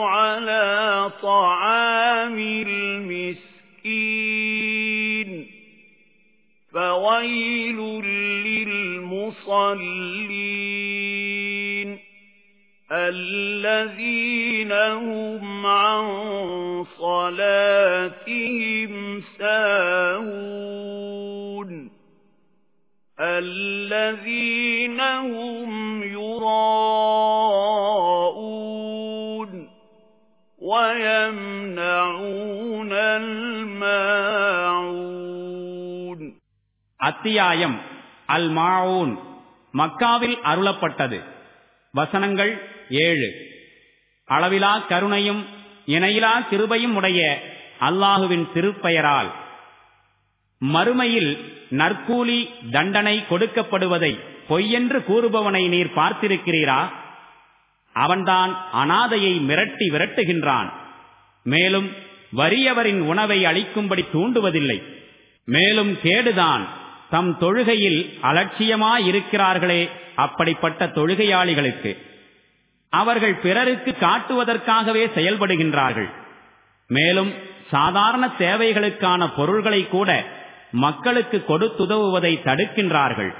عَلَى طَعَامِ الْمِسْكِينِ فَوَيْلٌ لِلْمُصَلِّينَ الَّذِينَ هُمْ عَن صَلَاتِهِمْ سَاهُونَ الَّذِينَ هُمْ يُرَاءُونَ وَيَمْنَعُونَ الْمَاعُونَ அத்தியாயம் அல் மாவுன் மக்காவில் அருளப்பட்டது வசனங்கள் ஏழு அளவிலா கருணையும் இணையிலா திருபையும் உடைய அல்லாஹுவின் திருப்பெயரால் மறுமையில் நற்கூலி தண்டனை கொடுக்கப்படுவதை பொய்யென்று கூறுபவனை நீர் பார்த்திருக்கிறீரா அவன்தான் அனாதையை மிரட்டி விரட்டுகின்றான் மேலும் வறியவரின் உணவை அளிக்கும்படி தூண்டுவதில்லை மேலும் கேடுதான் தம் தொழுகையில் அலட்சியமாயிருக்கிறார்களே அப்படிப்பட்ட தொழுகையாளிகளுக்கு அவர்கள் பிறருக்கு காட்டுவதற்காகவே செயல்படுகின்றார்கள் மேலும் சாதாரண தேவைகளுக்கான பொருள்களை கூட மக்களுக்கு கொடுத்துதவுவதை தடுக்கின்றார்கள்